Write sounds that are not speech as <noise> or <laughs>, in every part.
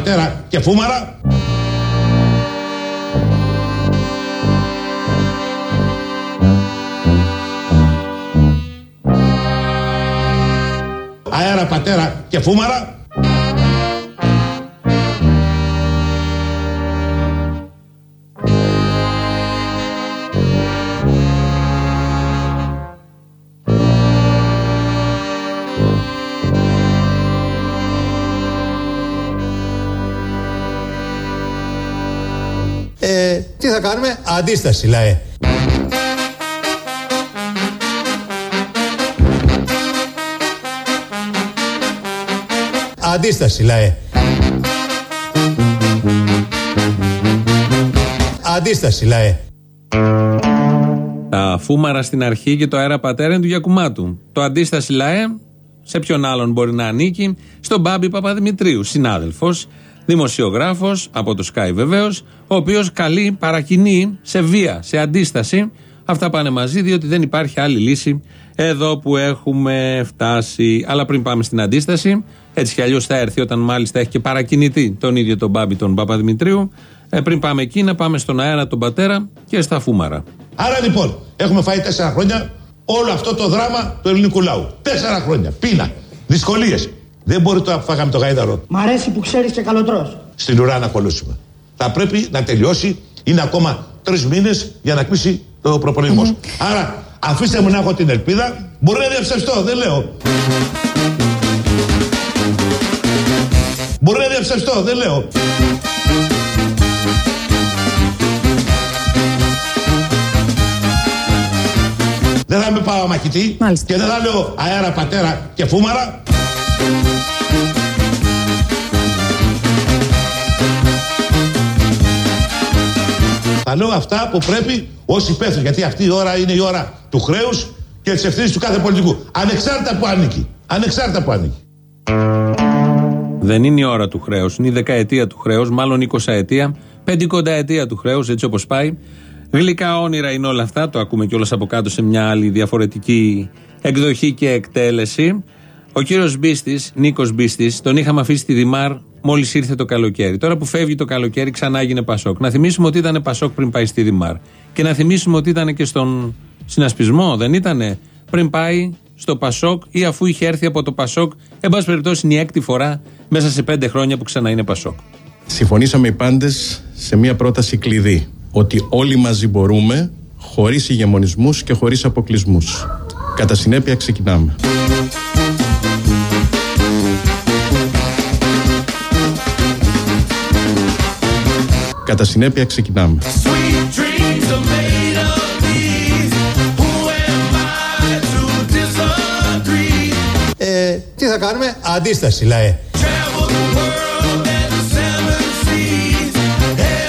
πατέρα και φούμαρα. Αέρα πατέρα και φούμαρα. Αντίσταση λαέ. Αντίσταση λαέ. Αντίσταση λαέ. Τα φούμαρα στην αρχή και το αέρα πατέρα είναι του Γιακουμάτου. Το αντίσταση ΛΑΕ σε ποιον άλλον μπορεί να ανήκει, στον Μπάμπη Παπαδημητρίου, συνάδελφος, δημοσιογράφος από το Sky βεβαίως, ο οποίος καλεί, παρακινεί σε βία, σε αντίσταση. Αυτά πάνε μαζί, διότι δεν υπάρχει άλλη λύση εδώ που έχουμε φτάσει. Αλλά πριν πάμε στην αντίσταση, έτσι κι αλλιώς θα έρθει όταν μάλιστα έχει και παρακινητή τον ίδιο τον Μπάμπη τον Παπαδημητρίου. Ε, πριν πάμε εκεί, να πάμε στον αέρα τον πατέρα και στα φούμαρα. Άρα λοιπόν, έχουμε φάει τέσσερα χρόνια όλο αυτό το δράμα του ελληνικού λαού. Τέσσερα χρόνια. Πείνα. Δυσκολίες. Δεν μπορεί τώρα που φάγαμε το γάιδαρο Μ' αρέσει που ξέρεις και καλοτρός. στην ουρά να κολλήσουμε. Θα πρέπει να τελειώσει. Είναι ακόμα τρεις μήνες για να κλείσει το προπολογισμό. Άρα, αφήστε μου να έχω την ελπίδα. Μπορεί να διαψευστώ, δεν λέω. Μπορεί να διαψευστώ, δεν λέω. Δεν θα με πάω μαχητή Μάλιστα. και δεν θα λέω αέρα πατέρα και φούμαρα. Θα λέω αυτά που πρέπει ως υπεύθυνοι. Γιατί αυτή η ώρα είναι η ώρα του χρέους και της ευθύνης του κάθε πολιτικού. Ανεξάρτητα που ανήκει. Ανεξάρτητα που ανήκει. Δεν είναι η ώρα του χρέους, είναι η δεκαετία του χρέους, μάλλον 20 ετία, πεντηκονταετία του χρέους, έτσι όπως πάει. Γλυκά όνειρα είναι όλα αυτά, το ακούμε κιόλας από κάτω σε μια άλλη διαφορετική εκδοχή και εκτέλεση. Ο κύριος Μπίστης, Νίκος Μπίστης, τον είχαμε αφήσει στη Δημάρ μόλις ήρθε το καλοκαίρι. Τώρα που φεύγει το καλοκαίρι, ξανά έγινε Πασόκ. Να θυμίσουμε ότι ήταν Πασόκ πριν πάει στη Δημάρ. Και να θυμίσουμε ότι ήταν και στον συνασπισμό, δεν ήτανε, πριν πάει στο Πασόκ ή αφού είχε έρθει από το Πασόκ. Εν πάση περιπτώσει, είναι η έκτη φορά μέσα σε πέντε χρόνια που ξανά είναι Πασόκ. Συμφωνήσαμε οι πάντες σε μια πρόταση κλειδί. Ότι όλοι μαζί μπορούμε, χωρίς ηγεμονισμούς και χωρίς αποκλεισμούς. Κατά συνέπεια ξεκινάμε. Κατά συνέπεια ξεκινάμε. Sweet dreams are made of these. Who am I to disagree? Ε, τι θα κάνουμε, αντίσταση λαέ. Travel the world and the seven seas.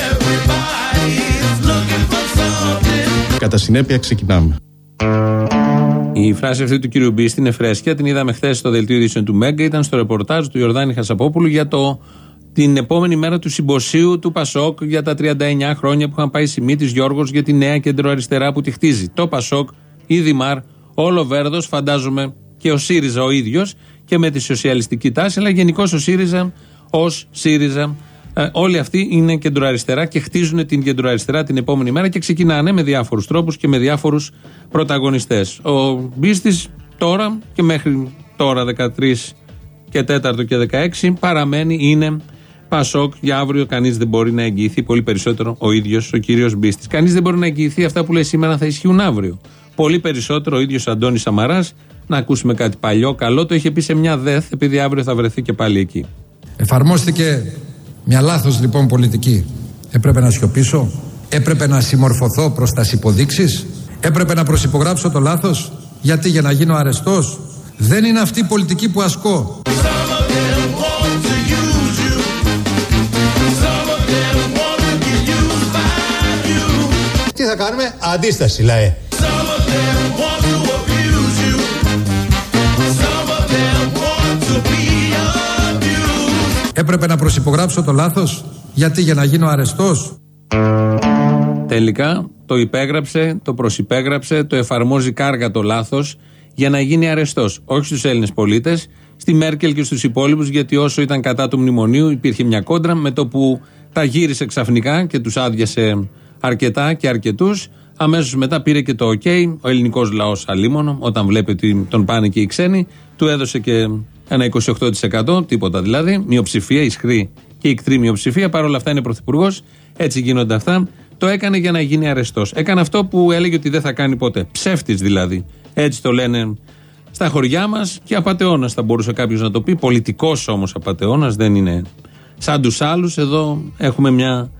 Everybody's looking for something. Κατά συνέπεια ξεκινάμε. Η φράση αυτή του κύριου Μπίστη είναι φρέσκια. Την είδαμε χθες στο δελτίο ειδήσεων του Μέγκα. Ήταν στο ρεπορτάζ του Ιορδάνη Χασαπόπουλου για το, την επόμενη μέρα του συμποσίου του Πασόκ για τα 39 χρόνια που είχαν πάει σημεί Γιώργος για τη νέα κεντροαριστερά που τη χτίζει. Το Πασόκ, η Δημάρ, όλο Βέρδο, φαντάζομαι και ο ΣΥΡΙΖΑ ο ίδιος και με τη σοσιαλιστική τάση, αλλά γενικώς ο ΣΥΡΙΖΑ ως ΣΥΡΙΖΑ. Ε, όλοι αυτοί είναι κεντροαριστερά και χτίζουν την κεντροαριστερά την επόμενη μέρα και ξεκινάνε με διάφορους τρόπους και με διάφορους πρωταγωνιστές. Ο Μπίστης τώρα και μέχρι τώρα 13 και 4 και 16 παραμένει, είναι Πασόκ για αύριο. Κανείς δεν μπορεί να εγγυηθεί πολύ περισσότερο ο ίδιος ο κύριος Μπίστης. Κανείς δεν μπορεί να εγγυηθεί αυτά που λέει σήμερα θα ισχύουν αύριο. Πολύ περισσότερο ο ίδιος Αντώνης Σαμαράς. Να ακούσουμε κάτι παλιό, καλό. Το είχε πει σε μια ΔΕΘ, επειδή αύριο θα βρεθεί και πάλι εκεί. Εφαρμόστηκε μια λάθος λοιπόν πολιτική. Έπρεπε να σιωπήσω. Έπρεπε να συμμορφωθώ προς τας υποδείξεις. Έπρεπε να προσυπογράψω το λάθος. Γιατί για να γίνω αρεστός. Δεν είναι αυτή η πολιτική που ασκώ. To be abused. Έπρεπε να προσυπογράψω το λάθος. Γιατί για να γίνω αρεστός; Τελικά το υπέγραψε, το προσυπέγραψε, το εφαρμόζει κάργα το λάθος για να γίνει αρεστός. Όχι στους Έλληνες πολίτες, στη Μέρκελ και στους υπόλοιπους, γιατί όσο ήταν κατά του μνημονίου υπήρχε μια κόντρα με το που τα γύρισε ξαφνικά και τους άδειασε αρκετά και αρκετούς. Αμέσως μετά πήρε και το OK. Ο ελληνικός λαός αλίμονο, όταν βλέπει ότι τον πάνε και οι ξένοι, του έδωσε και ένα 28%, τίποτα δηλαδή. Μειοψηφία, ισχυρή και ικτρή μειοψηφία. Παρ' όλα αυτά είναι πρωθυπουργός. Έτσι γίνονται αυτά. Το έκανε για να γίνει αρεστός. Έκανε αυτό που έλεγε ότι δεν θα κάνει ποτέ. Ψεύτης δηλαδή. Έτσι το λένε στα χωριά μας και απαταιώνα θα μπορούσε κάποιος να το πει. Πολιτικός όμως απαταιώνα δεν είναι σαν τους άλλους. Εδώ έχουμε μια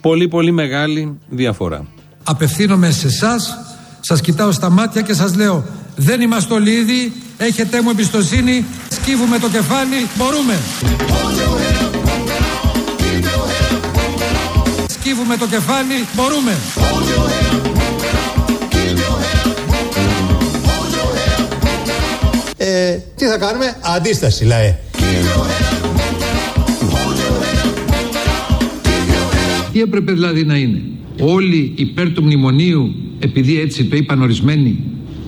πολύ πολύ μεγάλη διαφορά. Απευθύνομαι σε εσάς, σας κοιτάω στα μάτια και σας λέω δεν είμαστε όλοι ίδιοι, έχετε μου εμπιστοσύνη, σκύβουμε το κεφάλι, μπορούμε. Σκύβουμε το κεφάλι, μπορούμε. Ε, τι θα κάνουμε, αντίσταση λαέ. Τι έπρεπε δηλαδή να είναι. Όλοι υπέρ του μνημονίου, επειδή έτσι το είπαν ορισμένοι,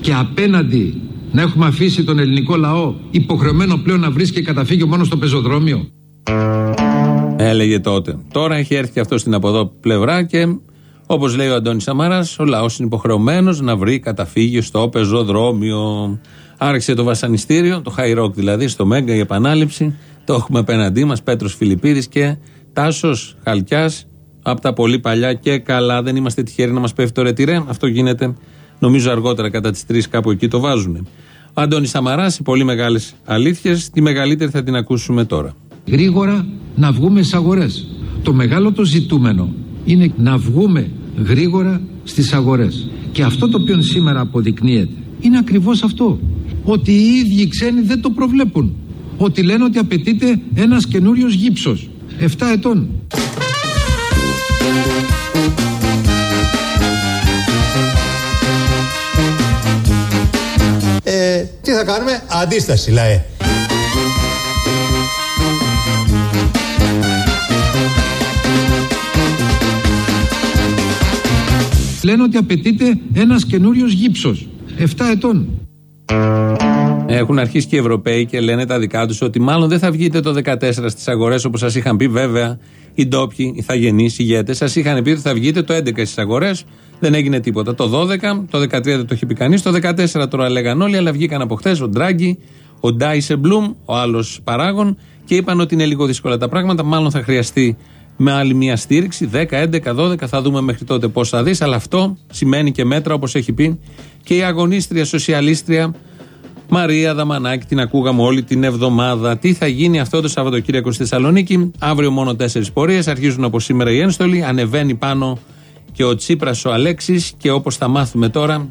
και απέναντι να έχουμε αφήσει τον ελληνικό λαό υποχρεωμένο πλέον να βρίσκει καταφύγιο μόνο στο πεζοδρόμιο. Έλεγε τότε. Τώρα έχει έρθει και αυτός στην από εδώ πλευρά και όπως λέει ο Αντώνης Σαμάρα, ο λαός είναι υποχρεωμένος να βρει καταφύγιο στο πεζοδρόμιο. Άρχισε το βασανιστήριο, το high rock δηλαδή, στο Μέγκα η επανάληψη. Το έχουμε απέναντί μας, Πέτρος Φιλιππίδης και Τάσος Χαλκιάς από τα πολύ παλιά και καλά. Δεν είμαστε τυχεροί να μας πέφτει το ρετυρέ. Αυτό γίνεται νομίζω αργότερα κατά τις 3 κάπου εκεί το βάζουν. Ο Αντώνη Σαμαρά, οι πολύ μεγάλες αλήθειες, τη μεγαλύτερη θα την ακούσουμε τώρα. Γρήγορα να βγούμε στι αγορές. Το μεγάλο το ζητούμενο είναι να βγούμε γρήγορα στις αγορές. Και αυτό το οποίο σήμερα αποδεικνύεται είναι ακριβώς αυτό. Ότι οι ίδιοι ξένοι δεν το προβλέπουν. Ότι λένε ότι απαιτείται ένας καινούριος γύψος. 7 ετών. Ε, τι θα κάνουμε, αντίσταση λαέ. Λένε ότι απαιτείται ένας καινούριος γύψος. 7 ετών. Έχουν αρχίσει και οι Ευρωπαίοι και λένε τα δικά τους ότι μάλλον δεν θα βγείτε το 14 στις αγορές όπως σας είχαν πει. Βέβαια, οι ντόπιοι, οι θαγενείς, οι ηγέτες σας είχαν πει ότι θα βγείτε το 11 στις αγορές. Δεν έγινε τίποτα. Το 12, το 13 δεν το είχε πει κανείς. Το 14 τώρα λέγαν όλοι, αλλά βγήκαν από χθες ο Ντράγκη, ο Ντάισε Μπλουμ, ο άλλος παράγων και είπαν ότι είναι λίγο δύσκολα τα πράγματα. Μάλλον θα χρειαστεί με άλλη μια στήριξη, 10, 11, 12, θα δούμε μέχρι τότε πώς θα δεις. Αλλά αυτό σημαίνει και μέτρα όπως έχει πει και η αγωνίστρια σοσιαλίστρια Μαρία Δαμανάκη, την ακούγαμε όλη την εβδομάδα. Τι θα γίνει αυτό το Σαββατοκύριακο στη Θεσσαλονίκη; Αύριο μόνο τέσσερις πορείες. Αρχίζουν από σήμερα οι ένστολοι. Ανεβαίνει πάνω και ο Τσίπρας ο Αλέξης και όπως θα μάθουμε τώρα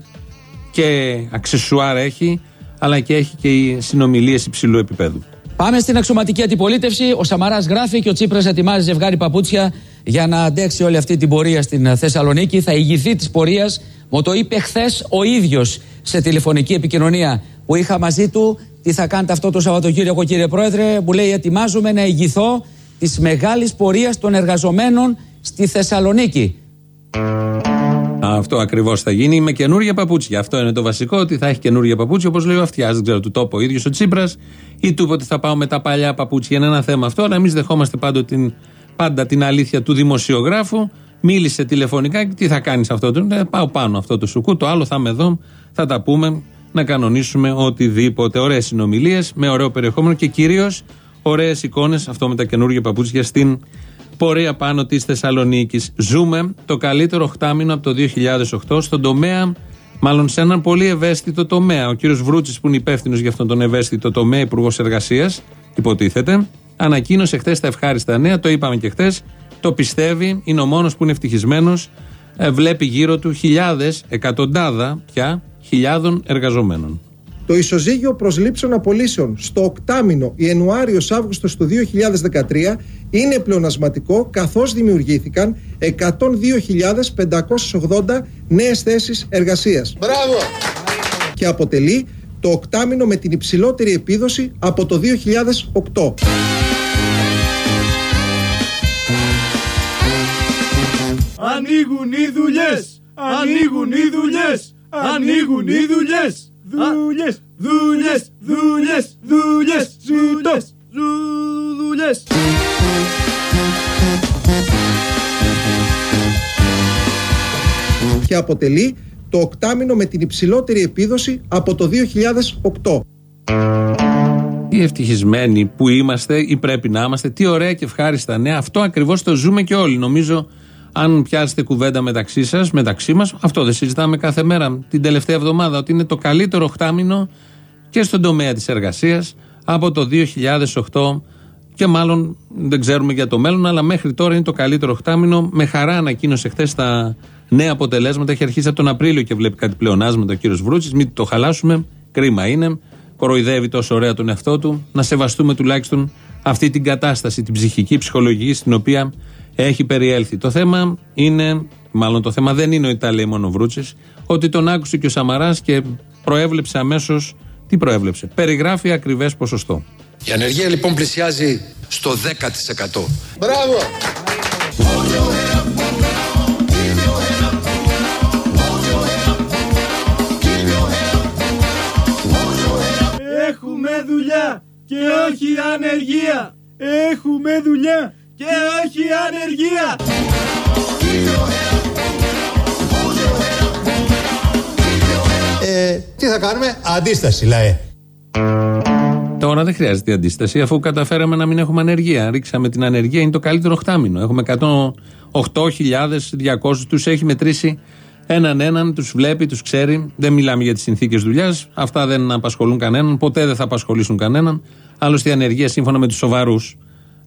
και αξεσουάρ έχει, αλλά και έχει και οι συνομιλίες υψηλού επίπεδου. Πάμε στην αξιωματική αντιπολίτευση. Ο Σαμαράς γράφει και ο Τσίπρας ετοιμάζει ζευγάρι παπούτσια για να αντέξει όλη αυτή την πορεία στην Θεσσαλονίκη. Θα ηγηθεί της πορείας. Μου το είπε χθες ο ίδιος σε τηλεφωνική επικοινωνία που είχα μαζί του. Τι θα κάνετε αυτό το Σαββατοκύριακο, κύριε Πρόεδρε. Μου λέει: Ετοιμάζομαι να ηγηθώ της μεγάλης πορείας των εργαζομένων στη Θεσσαλονίκη. Αυτό ακριβώς θα γίνει με καινούργια παπούτσια. Αυτό είναι το βασικό, ότι θα έχει καινούργια παπούτσια, όπως λέει ο Αυτιάς. Δεν ξέρω, του το είπε ο ίδιος ο Τσίπρας ή του είπε ότι θα πάω με τα παλιά παπούτσια. Είναι ένα θέμα αυτό, αλλά εμείς δεχόμαστε πάντα την, πάντα την αλήθεια του δημοσιογράφου. Μίλησε τηλεφωνικά και τι θα κάνεις αυτό. Του λέει, πάω πάνω αυτό το σουκού, το άλλο θα είμαι εδώ, θα τα πούμε, να κανονίσουμε οτιδήποτε. Ωραίες συνομιλίες με ωραίο περιεχόμενο και κυρίως ωραίες εικόνες, αυτό με τα καινούργια παπούτσια στην πορεία πάνω της Θεσσαλονίκης. Ζούμε το καλύτερο οχτάμινο από το 2008 στον τομέα, μάλλον σε έναν πολύ ευαίσθητο τομέα. Ο κύριος Βρούτσης, που είναι υπεύθυνος για αυτόν τον ευαίσθητο τομέα, υπουργός εργασίας, υποτίθεται, ανακοίνωσε χθες τα ευχάριστα νέα, το είπαμε και χθες. Το πιστεύει, είναι ο μόνος που είναι ευτυχισμένος. Βλέπει γύρω του χιλιάδες, εκατοντάδα πια χιλιάδων εργαζομένων. Το ισοζύγιο προσλήψεων απολύσεων στο οκτάμινο Ιανουάριος-Αύγουστος του 2013 είναι πλεονασματικό καθώς δημιουργήθηκαν 102.580 νέες θέσεις εργασίας. Μπράβο! Και αποτελεί το οκτάμινο με την υψηλότερη επίδοση από το 2008. Ανοίγουν οι δουλειές! Ανοίγουν οι δουλειές! Ανοίγουν οι δουλειές! Δουλειές! Δουλειές, δουλειές, δουλειές, ζητώ, ζου- δουλειές. και αποτελεί το οκτάμινο με την υψηλότερη επίδοση από το 2008. Τι ευτυχισμένοι που είμαστε ή πρέπει να είμαστε, τι ωραία και ευχάριστα νέα. Αυτό ακριβώς το ζούμε και όλοι. Νομίζω, αν πιάσετε κουβέντα μεταξύ σας, μεταξύ μας, αυτό δεν συζητάμε κάθε μέρα την τελευταία εβδομάδα, ότι είναι το καλύτερο οχτάμινο και στον τομέα της εργασίας από το 2008 και μάλλον δεν ξέρουμε για το μέλλον, αλλά μέχρι τώρα είναι το καλύτερο οχτάμινο. Με χαρά ανακοίνωσε χθες τα νέα αποτελέσματα. Έχει αρχίσει από τον Απρίλιο και βλέπει κάτι πλεονάσματα ο κύριος Βρούτσης. Μην το χαλάσουμε. Κρίμα είναι. Κοροϊδεύει τόσο ωραία τον εαυτό του. Να σεβαστούμε τουλάχιστον αυτή την κατάσταση, την ψυχική, ψυχολογική στην οποία έχει περιέλθει. Το θέμα είναι, μάλλον το θέμα δεν είναι ότι τα λέει μόνο ο Βρούτσης, ότι τον άκουσε και ο Σαμαράς και προέβλεψε αμέσως. Τι προέβλεψε, περιγράφει ακριβές ποσοστό. Η ανεργία λοιπόν πλησιάζει στο 10%. Μπράβο! Έχουμε δουλειά και όχι ανεργία. Έχουμε δουλειά και όχι ανεργία. Ε, τι θα κάνουμε, αντίσταση λαέ. Τώρα δεν χρειάζεται η αντίσταση, αφού καταφέραμε να μην έχουμε ανεργία. Ρίξαμε την ανεργία, είναι το καλύτερο οχτάμινο. Έχουμε 108.200, τους έχει μετρήσει έναν έναν, τους βλέπει, τους ξέρει. Δεν μιλάμε για τις συνθήκες δουλειάς. Αυτά δεν απασχολούν κανέναν, ποτέ δεν θα απασχολήσουν κανέναν. Άλλωστε η ανεργία, σύμφωνα με τους σοβαρούς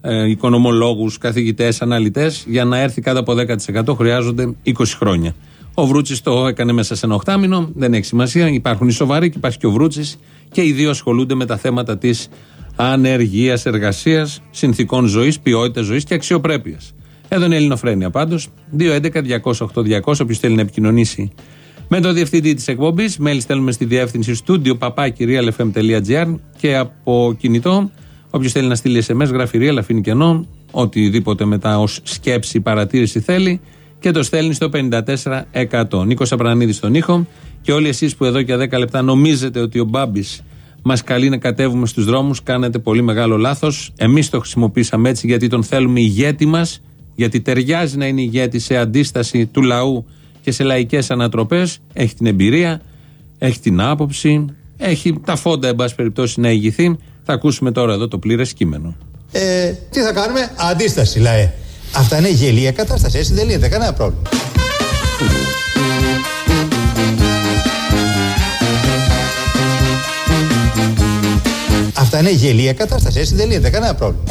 ε, οικονομολόγους, καθηγητές, αναλυτές, για να έρθει κάτω από 10% χρειάζονται 20 χρόνια. Ο Βρούτσης το έκανε μέσα σε ένα οχτάμινο, δεν έχει σημασία. Υπάρχουν οι σοβαροί και υπάρχει και ο Βρούτσης και οι δύο ασχολούνται με τα θέματα της ανεργίας, εργασίας, συνθηκών ζωής, ποιότητας ζωής και αξιοπρέπειας. Εδώ είναι η Ελληνοφρένεια πάντως. 2.11.208.200. Όποιος θέλει να επικοινωνήσει με το διευθυντή της εκπομπής, μέλη στέλνουμε στη διεύθυνση στούντιο παπάκυριαλfm.gr και από κινητό. Όποιος θέλει να στείλει SMS, γράφει real, αφήνει κενό. Οτιδήποτε μετά ως σκέψη, παρατήρηση θέλει και το στέλνει στο 54%. Νίκος Απρανίδης στον ήχο και όλοι εσείς που εδώ και 10 λεπτά νομίζετε ότι ο Μπάμπης μας καλεί να κατέβουμε στους δρόμους, κάνετε πολύ μεγάλο λάθος. Εμείς το χρησιμοποίησαμε έτσι γιατί τον θέλουμε ηγέτη μας, γιατί ταιριάζει να είναι ηγέτη σε αντίσταση του λαού και σε λαϊκές ανατροπές. Έχει την εμπειρία, έχει την άποψη, έχει τα φόντα, εν πάση περιπτώσει, να ηγηθεί. Θα ακούσουμε τώρα εδώ το πλήρες κείμενο. Ε, τι θα κάνουμε, αντίσταση λαέ. Αυτά είναι γελία κατάσταση, έτσι δεν λύνεται κανένα πρόβλημα. Αυτά είναι γελία κατάσταση, έτσι δεν λύνεται κανένα πρόβλημα.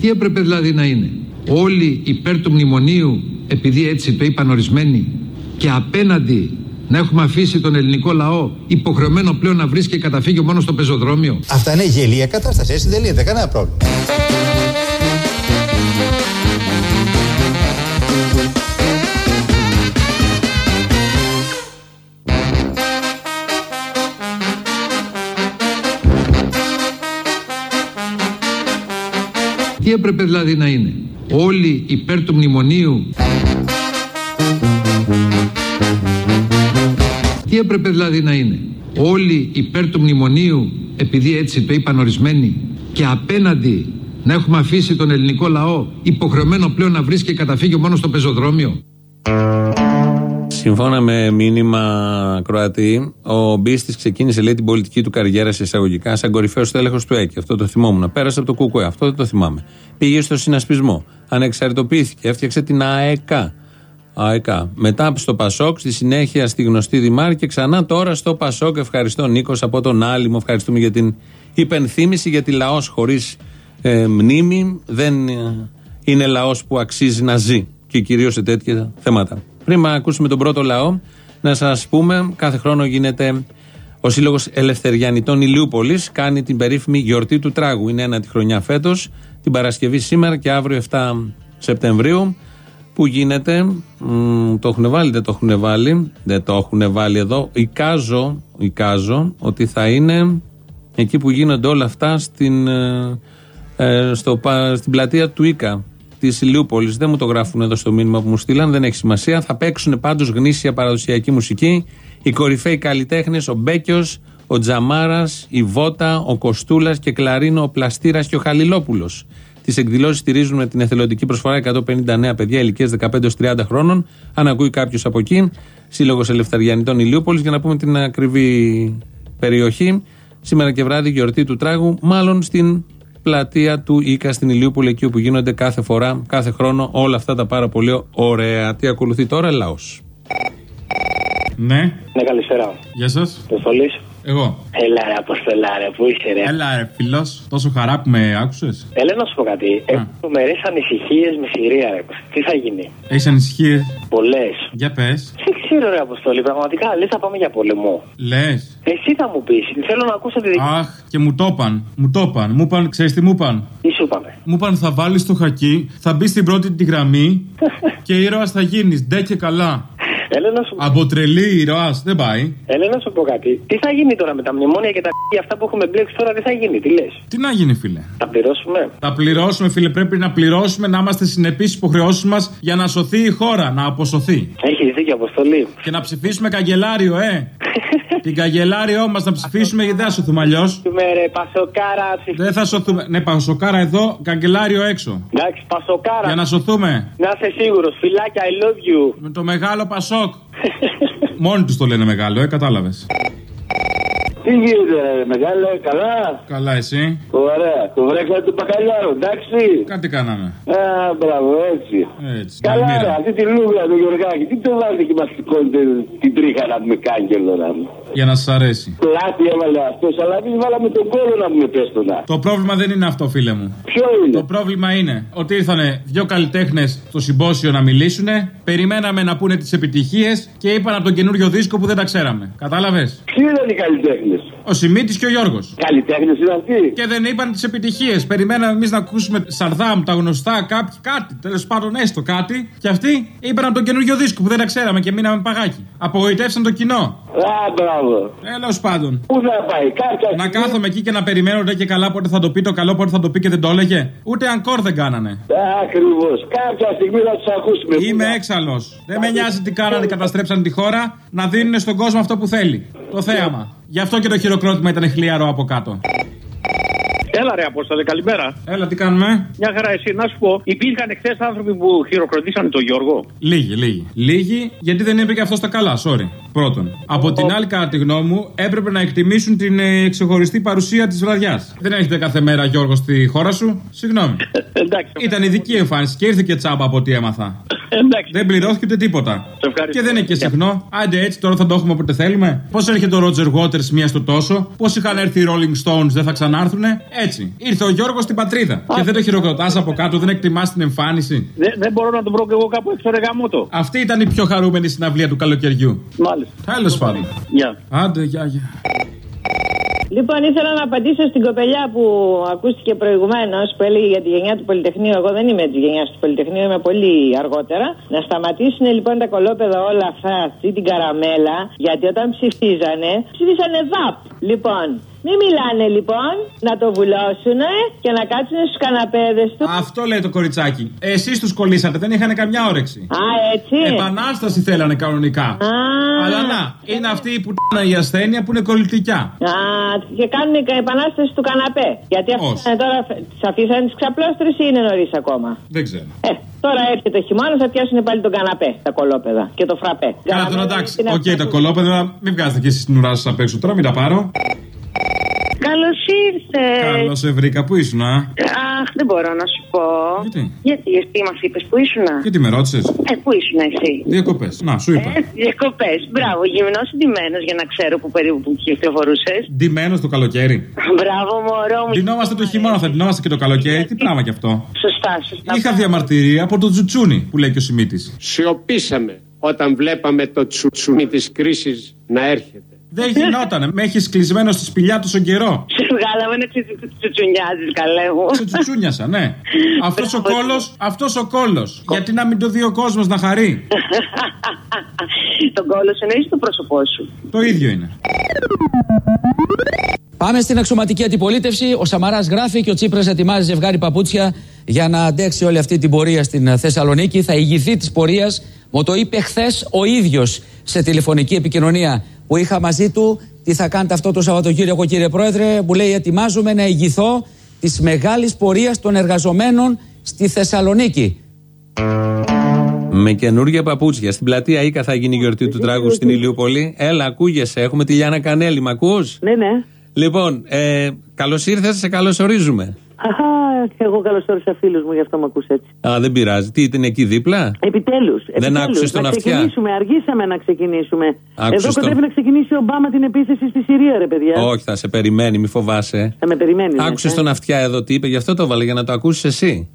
Τι έπρεπε δηλαδή να είναι; Όλοι υπέρ του μνημονίου, επειδή έτσι το είπαν ορισμένοι, και απέναντι να έχουμε αφήσει τον ελληνικό λαό υποχρεωμένο πλέον να βρίσκει καταφύγιο μόνο στο πεζοδρόμιο. Αυτά είναι γελία κατάσταση, έτσι δεν λύνεται κανένα πρόβλημα. Τι έπρεπε δηλαδή να είναι. Όλοι υπέρ του μνημονίου. Τι έπρεπε δηλαδή να είναι. Όλοι υπέρ του μνημονίου, επειδή έτσι το είπαν ορισμένοι, και απέναντι να έχουμε αφήσει τον ελληνικό λαό υποχρεωμένο πλέον να βρίσκει καταφύγιο μόνο στο πεζοδρόμιο. Σύμφωνα με μήνυμα Κροατή, ο Μπίστης ξεκίνησε λέει, την πολιτική του καριέρα σε εισαγωγικά σαν κορυφαίος τέλεχο του ΕΚΙ. Αυτό το θυμόμουν. Πέρασε από το ΚΚΕ. Αυτό δεν το θυμάμαι. Πήγε στο συνασπισμό. Ανεξαρτητοποιήθηκε. Έφτιαξε την ΑΕΚΑ. ΑΕΚΑ. Μετά στο Πασόκ, στη συνέχεια στη γνωστή Δημάρ και ξανά τώρα στο Πασόκ. Ευχαριστώ Νίκος από τον Άλυμο. Ευχαριστούμε για την υπενθύμηση γιατί λαός χωρίς ε, μνήμη δεν ε, είναι λαός που αξίζει να ζει και κυρίως σε τέτοια θέματα. Πριν να ακούσουμε τον πρώτο λαό, να σας πούμε, κάθε χρόνο γίνεται ο Σύλλογος Ελευθεριανιτών Ηλιούπολης κάνει την περίφημη γιορτή του τράγου. Είναι ένα τη χρονιά φέτος, την Παρασκευή σήμερα και αύριο 7 Σεπτεμβρίου. Που γίνεται, μ, το έχουν βάλει, δεν το έχουν βάλει, δεν το έχουν βάλει εδώ. Εικάζω, εικάζω ότι θα είναι εκεί που γίνονται όλα αυτά στην, ε, ε, στο, πα- στην πλατεία του Ίκα. Της Ηλιούπολη. Δεν μου το γράφουν εδώ στο μήνυμα που μου στείλαν, δεν έχει σημασία. Θα παίξουν πάντως γνήσια παραδοσιακή μουσική. Οι κορυφαίοι καλλιτέχνες, ο Μπέκιος, ο Τζαμάρας, η Βότα, ο Κοστούλας και κλαρίνο, ο Πλαστήρας και ο Χαλιλόπουλος. Τις εκδηλώσεις στηρίζουν με την εθελοντική προσφορά 150 νέα παιδιά ηλικίας 15-30 χρόνων. Αν ακούει κάποιος από εκεί, Σύλλογος Ελευθεριανιτών Ηλιούπολη, για να πούμε την ακριβή περιοχή. Σήμερα και βράδυ γιορτή του τράγου, μάλλον στην πλατεία του Ίκα στην Ηλιούπολη, εκεί όπου γίνονται κάθε φορά, κάθε χρόνο όλα αυτά τα πάρα πολύ ωραία. Τι ακολουθεί τώρα, λαός. Ναι, Ναι, καλησπέρα. γεια σας. Αποστολής. Εγώ. Έλα, ρε, Αποστολάρε, πού είσαι, ρε. Έλα, ρε, φιλό. Τόσο χαρά που με άκουσες. Έλα να σου πω κάτι. Έχω τρομερέ ανησυχίες με Συρία, ρε. Τι θα γίνει; Έχεις ανησυχίες; Πολλές. Για πες. Δεν ξέρω, ρε Αποστολή, πραγματικά λες θα πάμε για πόλεμο. Λες. Εσύ θα μου πεις. Θέλω να ακούσω τη δική Αχ, και μου το είπαν. Μου το είπαν. Μου είπαν, ξέρεις τι μου είπαν. Τι σου είπαμε. Μου είπαν θα βάλεις το χακί, θα μπεις στην πρώτη τη γραμμή <laughs> και ήρωας θα γίνεις. Ντε και καλά. <laughs> Έλα να σου, Από τρελή ήρωα δεν πάει. έλα να σου πω κάτι. Τι θα γίνει τώρα με τα μνημόνια και τα για αυτά που έχουμε μπλέξει τώρα, δεν θα γίνει. Τι λες; Τι να γίνει, φίλε; Θα πληρώσουμε. Θα πληρώσουμε, φίλε. Πρέπει να πληρώσουμε, να είμαστε συνεπείς στι υποχρεώσεις μας για να σωθεί η χώρα, να αποσωθεί. Έχεις δίκιο, Αποστολή. Και να ψηφίσουμε καγκελάριο, ε. <laughs> Την καγκελάριό μας να ψηφίσουμε γιατί δεν θα σωθούμε αλλιώς. Είμαι ρε, Πασοκάρα, ψηφ... Δεν θα σωθούμε. Ναι, πασοκάρα εδώ, καγκελάριο έξω. Εντάξει, Πασοκάρα. Για να σωθούμε. Να είσαι σίγουρος. Φιλάκια, I love you. Με το μεγάλο Πασόκ. Μόνοι τους το λένε μεγάλο, ε, κατάλαβες. Τι γίνεται, ρε, μεγάλε, καλά; Καλά, εσύ; Ωραία. Το βρέξα του μπακαλιάρου, εντάξει. Κάτι κάναμε. Α, μπράβο, έτσι. Έτσι. Καλά, καλημέρα. ρε, αυτή τη λούγα του Γιωργάκη, τι το βάλετε και μας σηκώνετε την τρίχα να πούμε κάγκελο να μου. Για να σας αρέσει. Πλάτη έβαλε αυτός, αλλά εμείς βάλαμε τον κόλλο να πούμε πέστονα. Το πρόβλημα δεν είναι αυτό, φίλε μου. Ποιο είναι; Το πρόβλημα είναι ότι ήρθαν δύο καλλιτέχνες στο συμπόσιο να μιλήσουν, περιμέναμε να πούνε τις επιτυχίες και είπαν από τον καινούριο δίσκο που δεν τα ξέραμε. Κατάλαβες; Ποιοι ήταν οι καλλιτέχνες; Ο Σιμίτης και ο Γιώργος. Καλλιτέχνε είναι αυτοί. Και δεν είπαν τις επιτυχίες. Περιμέναμε εμείς να ακούσουμε Σαρδάμ, τα γνωστά, κάποιοι, κάτι. Τέλος πάντων, έστω κάτι. Και αυτοί είπαν από τον καινούριο δίσκο που δεν τα ξέραμε και μείναμε παγάκι. Απογοητεύσαν το κοινό. Α, μπράβο. Τέλος πάντων. Πού θα πάει, κάποια Να στιγμή- κάθομαι εκεί και να περιμένω ρε και καλά πότε θα το πει, το καλό πότε θα το πει και δεν το έλεγε. Ούτε αγκόρ δεν κάνανε. Ακριβώς. Κάποια στιγμή θα τους ακούσουμε. Είμαι έξαλλος. Δεν με νοιάζει τι κάνανε, καταστρέψαν τη χώρα. Να δίνουν στον κόσμο αυτό που θέλει. Το θέαμα. Γι' αυτό και το χειροκρότημα ήταν χλιαρό από κάτω. Έλα ρε Απόστολε, καλημέρα. Έλα, τι κάνουμε; Μια χαρά εσύ, να σου πω, υπήρχαν εχθές άνθρωποι που χειροκροτήσαν τον Γιώργο; Λίγοι, λίγοι. Λίγοι, γιατί δεν είπε και αυτός στα καλά, sorry. Πρώτον. Από την άλλη, κατά τη γνώμη μου, έπρεπε να εκτιμήσουν την ε, ξεχωριστή παρουσία της βραδιάς. Δεν έχετε κάθε μέρα Γιώργος στη χώρα σου; Συγγνώμη. Εντάξει. Ήταν ειδική εμφάνιση και ήρθε και τσάμπα από ό,τι έμαθα. Εντάξει. Δεν πληρώθηκε ούτε τίποτα. Σε ευχαριστώ. Και δεν είναι και συχνό. Άντε έτσι, τώρα θα το έχουμε όποτε θέλουμε. Πώς έρχεται ο Ρότζερ Waters μία στο τόσο; Πώς είχαν έρθει οι Rolling Stones, δεν θα ξανάρθουνε; Έτσι. Ήρθε ο Γιώργος στην πατρίδα. Και δεν το χειροκροτάς από κάτω, δεν εκτιμάς την εμφάνιση. Δεν, δεν μπορώ να τον βρω και εγώ κάπου έξω ρε γαμότο. Αυτή ήταν η πιο χαρούμενη συναυλία του καλοκαιριού. Μάλιστα. Τέλος πάντων. Γεια. Άντε, γεια, γεια. Λοιπόν, ήθελα να απαντήσω στην κοπελιά που ακούστηκε προηγουμένως που έλεγε για τη γενιά του Πολυτεχνείου. Εγώ δεν είμαι της γενιάς του Πολυτεχνείου, είμαι πολύ αργότερα. Να σταματήσουν λοιπόν τα κολόπεδα όλα αυτά, αυτή την καραμέλα, γιατί όταν ψηφίζανε, ψηφίσανε ΔΑΠ. Λοιπόν, μην μιλάνε λοιπόν, να το βουλώσουν και να κάτσουν στους καναπέδες του. Αυτό λέει το κοριτσάκι. Εσείς τους κολλήσατε, δεν είχαν καμιά όρεξη. Α, έτσι. Επανάσταση θέλανε κανονικά. Α. Αλλά να, είναι αυτή που η ασθένεια που είναι κολλητικιά. Α, και κάνουν και επανάσταση του καναπέ. Γιατί αφήσανε τώρα, τι αφήσανε τι ξαπλώστρες ή είναι νωρίς ακόμα; Δεν ξέρω. Ε, τώρα έρχεται ο χειμώνας, θα πιάσουν πάλι τον καναπέ, τα κολόπεδα και το φραπέ. Καλά, τώρα εντάξει. Οκ, τα κολόπεδα, μην βγάζετε και εσείς την ουρά σας απ' έξω τώρα, μην τα πάρω. Καλώς ήρθες. Καλώς σε βρήκα, πού ήσουν, α; Αχ, δεν μπορώ να σου πω. Γιατί; Γιατί, γιατί μας είπες που ήσουν. Γιατί με ρώτησες; Ε, πού ήσουν εσύ; Διακοπές. Να, σου είπα. Ε, διακοπές. Μπράβο, γυμνός ή ντυμένος για να ξέρω που περίπου που κυκλοφορούσες. Ντυμένος το καλοκαίρι. Μπράβο, μωρό μου. Ντυνόμαστε το χειμώνα, θα ντυνόμαστε και το καλοκαίρι. Τι πράγμα κι αυτό. Σωστά, σωστά. Είχα διαμαρτυρία από το Τζουτσούνι που λέει και ο Σιμίτης. Σιωπήσαμε όταν βλέπαμε το τσουτσούνι της κρίσης να έρχεται. Δεν γινότανε. Με έχεις κλεισμένο στη σπηλιά του στον καιρό. Σε βγάλαμε να τσουτσουνιάζεις, καλέ μου. Σε τσουτσούνιασα, ναι. <laughs> Αυτός ο κόλος, αυτός ο κόλος. Γιατί να μην το δει ο κόσμος να χαρεί. <laughs> Τον κόλος εννοείς το πρόσωπό σου. Το ίδιο είναι. Πάμε στην αξιωματική αντιπολίτευση. Ο Σαμαράς γράφει και ο Τσίπρας ετοιμάζει ζευγάρι παπούτσια για να αντέξει όλη αυτή την πορεία στην ε, Θεσσαλονίκη. Θα ηγηθεί της πορείας. Μου το είπε χθες ο ίδιος σε τηλεφωνική επικοινωνία που είχα μαζί του. Τι θα κάνετε αυτό το Σαββατοκύριακο, κύριε Πρόεδρε. Μου λέει: Ετοιμάζομαι να ηγηθώ της μεγάλης πορείας των εργαζομένων στη Θεσσαλονίκη. Με καινούργια παπούτσια. Στην πλατεία Ήκα θα γίνει η γιορτή του τράγου στην Ηλιούπολη. Έλα, ακούγεσαι. Έχουμε τη Λιάνα Κανέλη. Μ' ακούς; Ναι, ναι. Λοιπόν, ε, καλώς ήρθες, σε καλωσορίζουμε. Αχα, εγώ καλωσόρισα φίλους μου, γι' αυτό με ακούς έτσι. Α, δεν πειράζει. Τι ήταν εκεί δίπλα; Επιτέλους. Δεν άκουσες τον να αυτιά; ξεκινήσουμε, αργήσαμε να ξεκινήσουμε. Άκουσες Εδώ τον- κοντεύει να ξεκινήσει ο Ομπάμα την επίθεση στη Συρία, ρε παιδιά. Όχι, θα σε περιμένει, μη φοβάσαι. Θα με περιμένεις. Άκουσες τον αυτιά εδώ τι είπε, γι' αυτό το βάλε για να το ακούσεις εσύ.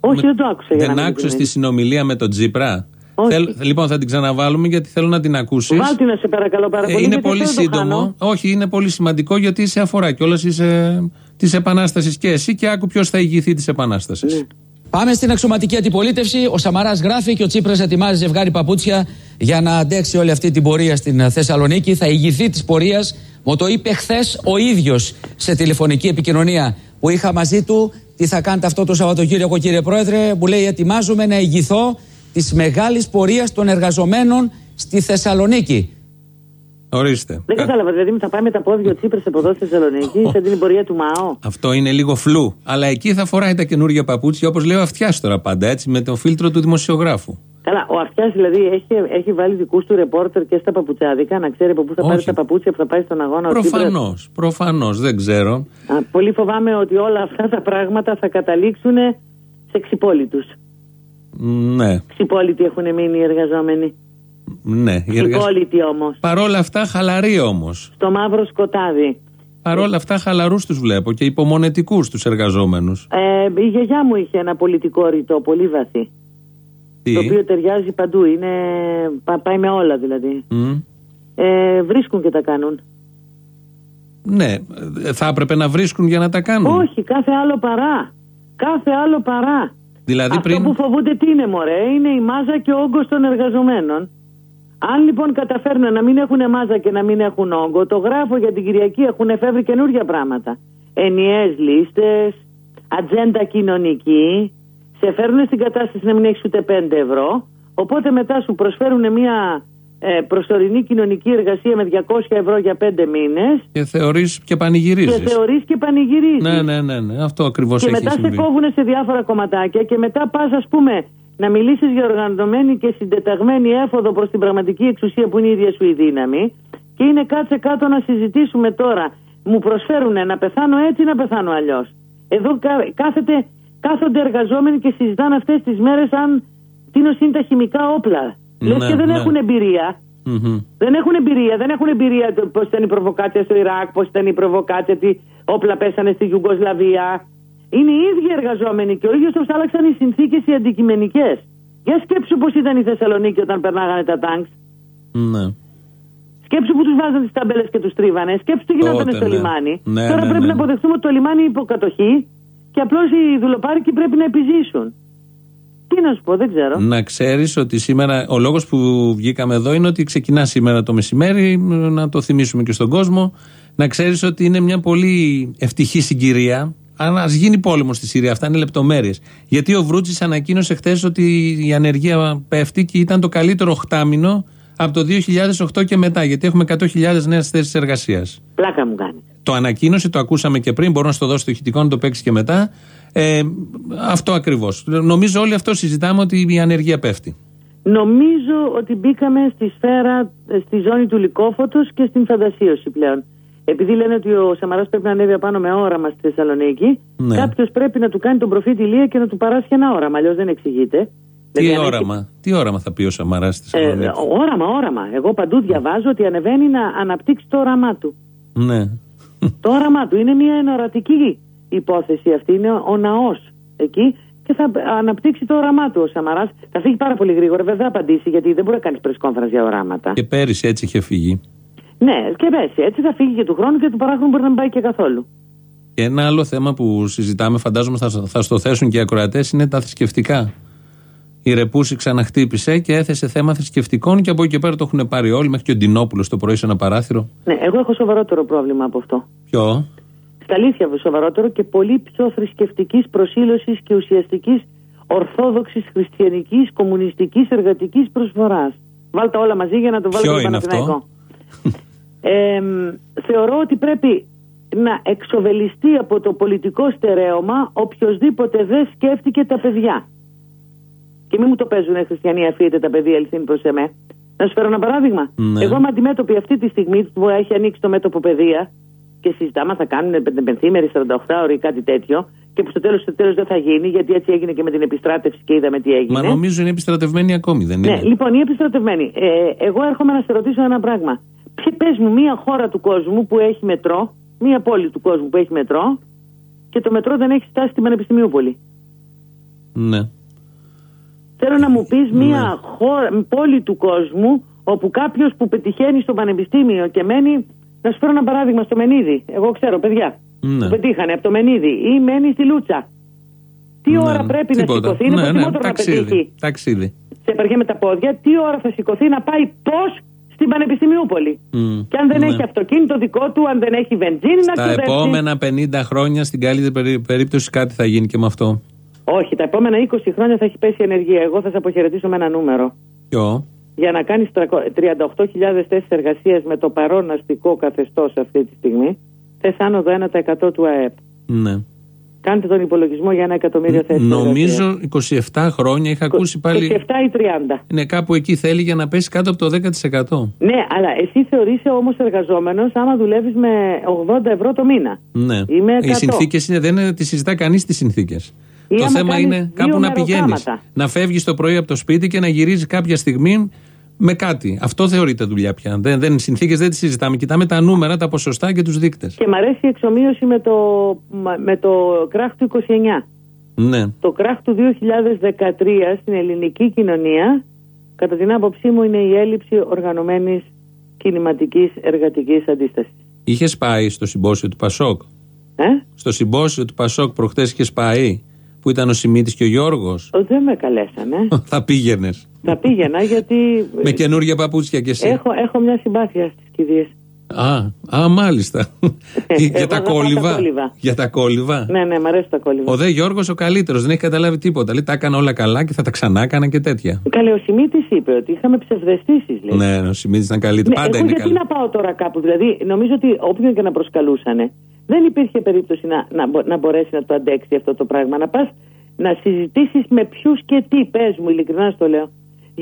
Όχι, δεν το άκουσα. για να Δεν μην άκουσες τη ειλικρινής. συνομιλία με τον Τζίπρα; Όχι. Θέλ- λοιπόν, θα την ξαναβάλουμε γιατί θέλω να την ακούσεις. Βάλτε να σε παρακαλώ πάρα πολύ. Ε, είναι γιατί πολύ αυτό δεν το χάνω. σύντομο. Όχι, είναι πολύ σημαντικό γιατί σε αφορά κιόλας της Επανάστασης και εσύ και άκου ποιος θα ηγηθεί της Επανάστασης. Ναι. Πάμε στην αξιωματική αντιπολίτευση. Ο Σαμαράς γράφει και ο Τσίπρας ετοιμάζει ζευγάρι παπούτσια για να αντέξει όλη αυτή την πορεία στην ε, Θεσσαλονίκη. Θα ηγηθεί της πορείας. Μου το είπε χθες ο ίδιος σε τηλεφωνική επικοινωνία που είχα μαζί του. Τι θα κάνετε αυτό το Σαββατοκύριακο, κύριε Πρόεδρε; Μου λέει: Ετοιμάζομαι να ηγηθώ της μεγάλης πορείας των εργαζομένων στη Θεσσαλονίκη. Ορίστε. Δεν κατάλαβα, δηλαδή θα πάει με τα πόδια ο Τσίπρας από εδώ στη Θεσσαλονίκης, σαν την πορεία του ΜΑΟ. Αυτό είναι λίγο φλού. Αλλά εκεί θα φοράει τα καινούργια παπούτσια όπως λέει ο Αυτιάς τώρα πάντα έτσι με το φίλτρο του δημοσιογράφου. Καλά, ο Αυτιάς δηλαδή έχει, έχει βάλει δικούς του ρεπόρτερ και στα παπουτσάδικα να ξέρει από πού θα πάρει Όχι. τα παπούτσια που θα πάει στον αγώνα. ο Τσίπρας. Προφανώς. Προφανώς. Δεν ξέρω. Α, πολύ φοβάμαι ότι όλα αυτά τα πράγματα θα καταλήξουν σε ξυπόλυτους. Ναι. Ξυπόλυτοι έχουν μείνει οι εργαζόμενοι. Ναι. Οι εργασ- Ξυπόλυτοι όμως. Παρόλα αυτά χαλαροί όμως. Στο μαύρο σκοτάδι. Παρόλα αυτά χαλαρούς τους βλέπω και υπομονετικούς τους εργαζόμενους. Ε, η γιαγιά μου είχε ένα πολιτικό ρητό πολύ βαθύ. Τι; Το οποίο ταιριάζει παντού. Είναι, πα- πάει με όλα δηλαδή. Μμ. Ε, βρίσκουν και τα κάνουν. Ναι, ε, θα έπρεπε να βρίσκουν για να τα κάνουν. Όχι, κάθε άλλο παρά. Κάθε άλλο παρά. Δηλαδή Αυτό πριν. που φοβούνται τι είναι, μωρέ, είναι η μάζα και ο όγκος των εργαζομένων. Αν λοιπόν καταφέρουν να μην έχουν μάζα και να μην έχουν όγκο, το γράφω για την Κυριακή έχουν εφεύρει καινούργια πράγματα. Ενιαίες λίστες, ατζέντα κοινωνική, σε φέρνουν στην κατάσταση να μην έχεις ούτε 5 ευρώ. Οπότε μετά σου προσφέρουν μια ε, προσωρινή κοινωνική εργασία με 200 ευρώ για 5 μήνες Και θεωρείς και πανηγυρίζεις. και θεωρείς και πανηγυρίζεις. Ναι, ναι, ναι, ναι. Αυτό ακριβώς Και έχει μετά σε συμβεί. κόβουν σε διάφορα κομματάκια και μετά πας, ας πούμε, να μιλήσεις για οργανωμένη και συντεταγμένη έφοδο προς την πραγματική εξουσία που είναι η ίδια σου η δύναμη. Και είναι κάτσε κάτω να συζητήσουμε τώρα. Μου προσφέρουν να πεθάνω έτσι ή να πεθάνω αλλιώς. Εδώ κα- κάθεται, κάθονται εργαζόμενοι και συζητάνε αυτές τις μέρες αν τίνο είναι τα χημικά όπλα. Λες Ναι, και δεν ναι. έχουν εμπειρία. Μμμ. Δεν έχουν εμπειρία, δεν έχουν εμπειρία το πώς ήταν η προβοκάτσια στο Ιράκ, πώς ήταν η προβοκάτσια, τι όπλα πέσανε στη Ιουγκοσλαβία. Είναι οι ίδιοι εργαζόμενοι και ο ίδιος τους άλλαξαν οι συνθήκες οι αντικειμενικές. Για σκέψου πώς ήταν η Θεσσαλονίκη όταν περνάγανε τα τάγκς. Ναι. Σκέψου που τους βάζανε τι ταμπέλες και τους τρίβανε. Σκέψου τι γινόταν Τότε, στο ναι. λιμάνι. Ναι, Τώρα ναι, πρέπει ναι. να αποδεχτούμε ότι το λιμάνι είναι υποκατοχή και απλώς οι δουλοπάρικοι πρέπει να επιζήσουν. Τι να σου πω, δεν ξέρω. Να ξέρεις ότι σήμερα, ο λόγος που βγήκαμε εδώ είναι ότι ξεκινά σήμερα το μεσημέρι, να το θυμίσουμε και στον κόσμο. Να ξέρεις ότι είναι μια πολύ ευτυχή συγκυρία. Αν ας γίνει πόλεμος στη Συρία, αυτά είναι λεπτομέρειες. Γιατί ο Βρούτση ανακοίνωσε χθες ότι η ανεργία πέφτει και ήταν το καλύτερο οχτάμινο από το 2008 και μετά. Γιατί έχουμε 100.000 νέες θέσεις εργασίας. Πλάκα μου κάνει. Το ανακοίνωσε, το ακούσαμε και πριν. Μπορώ να στο δώσω το ηχητικό να το παίξει και μετά. Ε, αυτό ακριβώς. Νομίζω όλοι αυτό συζητάμε ότι η ανεργία πέφτει. Νομίζω ότι μπήκαμε στη σφαίρα, ε, στη ζώνη του λυκόφωτος και στην φαντασίωση πλέον. Επειδή λένε ότι ο Σαμαράς πρέπει να ανέβει απάνω με όραμα στη Θεσσαλονίκη, Ναι. κάποιος πρέπει να του κάνει τον προφήτη Ηλία και να του παράσει ένα όραμα. Αλλιώς δεν εξηγείται. Τι Δηλαδή, αν όραμα, τι όραμα θα πει ο Σαμαράς στη έχει- Ε, Θεσσαλονίκη; όραμα, όραμα. Εγώ παντού διαβάζω ότι ανεβαίνει να αναπτύξει το όραμά του. Ναι. Το όραμά του είναι μια ενωρατική υπόθεση αυτή. Είναι ο ναός εκεί και θα αναπτύξει το όραμά του ο Σαμαράς. Θα φύγει πάρα πολύ γρήγορα, βέβαια, θα απαντήσει γιατί δεν μπορεί να κάνεις press conference για οράματα. Και πέρυσι έτσι είχε φύγει. Ναι, και έτσι, έτσι θα φύγει και του χρόνου και του παράχρονου μπορεί να μην πάει και καθόλου. Και ένα άλλο θέμα που συζητάμε, φαντάζομαι θα, θα στο θέσουν και οι ακροατές, είναι τα θρησκευτικά. Η Ρεπούση ξαναχτύπησε και έθεσε θέμα θρησκευτικών και από εκεί και πέρα το έχουν πάρει όλοι, μέχρι και ο Ντινόπουλος το πρωί σε ένα παράθυρο. Ναι, εγώ έχω σοβαρότερο πρόβλημα από αυτό. Ποιο; Στα αλήθεια σοβαρότερο και πολύ πιο θρησκευτικής προσήλωσης και ουσιαστικής ορθόδοξης, χριστιανικής, κομμουνιστικής, εργατικής προσφοράς. Βάλτε όλα μαζί για να το βάλω Ποιο στο είναι Παναθηναϊκό. <laughs> Ε, θεωρώ ότι πρέπει να εξοβελιστεί από το πολιτικό στερέωμα οποιοδήποτε δεν σκέφτηκε τα παιδιά. Και μην μου το παίζουν οι χριστιανοί αφήνετε τα παιδιά αληθινή προς εμέ. Να σου φέρω ένα παράδειγμα. Ναι. Εγώ είμαι αντιμέτωπη αυτή τη στιγμή που έχει ανοίξει το μέτωπο παιδεία και συζητάμε θα κάνουν πενθήμερη 48 ώρε ή κάτι τέτοιο και που στο τέλος στο τέλος δεν θα γίνει γιατί έτσι έγινε και με την επιστράτευση και είδαμε τι έγινε. Μα νομίζω είναι επιστρατευμένοι ακόμη, δεν είναι; Ναι, λοιπόν, οι επιστρατευμένοι. Ε, εγώ έρχομαι να σε ρωτήσω ένα πράγμα. Ποιο πες μου μία χώρα του κόσμου που έχει μετρό, μία πόλη του κόσμου που έχει μετρό και το μετρό δεν έχει στάσει στην Πανεπιστημιούπολη. Ναι. Θέλω να μου πεις μία χώρα, πόλη του κόσμου όπου κάποιος που πετυχαίνει στο πανεπιστήμιο και μένει, να σου φέρω ένα παράδειγμα στο Μενίδη. Εγώ ξέρω, παιδιά, Ναι. που πετύχανε από το Μενίδη ή μένει στη Λούτσα. Τι ώρα Ναι, πρέπει να τίποτα. σηκωθεί, είναι ναι, ναι, προτιμότερο να πετύχει ταξίδι. ταξίδι. σε επαρχία με τα πόδια, τι ώρα θα σηκωθεί να πάει πώς στην Πανεπιστημιούπολη. Μμ. Και αν δεν Ναι. έχει αυτοκίνητο δικό του, αν δεν έχει βενζίνη να Τα ξοδέψει. επόμενα 50 χρόνια, στην καλύτερη περί- περίπτωση, κάτι θα γίνει και με αυτό. Όχι, τα επόμενα 20 χρόνια θα έχει πέσει η ενεργεία. Εγώ θα σε αποχαιρετήσω με ένα νούμερο. Ποιο; Για να κάνεις 38.000 θέσεις εργασίας με το παρόν αστικό καθεστώς αυτή τη στιγμή, θες άνοδο 1% του ΑΕΠ. Ναι. Κάντε τον υπολογισμό για ένα εκατομμύριο θέσεις. Νομίζω 27 χρόνια είχα ακούσει πάλι. 27 ή 30. Ναι, κάπου εκεί θέλει για να πέσει κάτω από το 10%. Ναι, αλλά εσύ θεωρείσαι όμως εργαζόμενος άμα δουλεύεις με 80 ευρώ το μήνα. Ναι. Είμαι Οι 100. συνθήκες είναι, δεν είναι, τις συζητά κανείς τις συνθήκες. Ή Το άμα θέμα κάνεις είναι δύο κάπου να πηγαίνεις. μεροκάματα. Να φεύγεις το πρωί από το σπίτι και να γυρίζεις κάποια στιγμή με κάτι. Αυτό θεωρείται δουλειά πια. Δεν, δεν, συνθήκες δεν τις συζητάμε. Κοιτάμε τα νούμερα, τα ποσοστά και τους δείκτες. Και μ' αρέσει η εξομοίωση με το, μα- με το κράχ του 29. Ναι. Το κράχ του 2013 στην ελληνική κοινωνία, κατά την άποψή μου, είναι η έλλειψη οργανωμένης κινηματικής εργατικής αντίστασης. Είχες πάει στο συμπόσιο του Πασόκ; Ε; Στο συμπόσιο του Πασόκ προχθέ είχες πάει; Που ήταν ο Σιμίτης και ο Γιώργος. Ο, Δεν με καλέσανε. <laughs> Θα πήγαινες. Θα πήγαινα γιατί Με καινούργια παπούτσια κι εσύ. έχω, έχω μια συμπάθεια στις κηδείες. Α, α, μάλιστα. <laughs> Για εγώ τα αγαπάω κόλληβα; τα κόλληβα. Για τα κόλληβα; Ναι, ναι, μ' αρέσει τα κόλληβα. Ο δε Γιώργος ο καλύτερος, δεν έχει καταλάβει τίποτα. Λέει τα έκανα όλα καλά και θα τα ξανά έκανα και τέτοια. Καλέ, ο Σιμίτης είπε ότι είχαμε ψευδεστήσεις, λέει. Ναι, ο Σιμίτης ήταν καλύτερος. Ναι, Πάντα εγώ είναι γιατί καλό. να πάω τώρα κάπου, δηλαδή νομίζω ότι όποιον και να προσκαλούσανε, δεν υπήρχε περίπτωση να, να, μπο- να μπορέσει να το αντέξει αυτό το πράγμα. Να πας να συζητήσεις με ποιους και τι, πες μου, ειλικρινά στο λέω.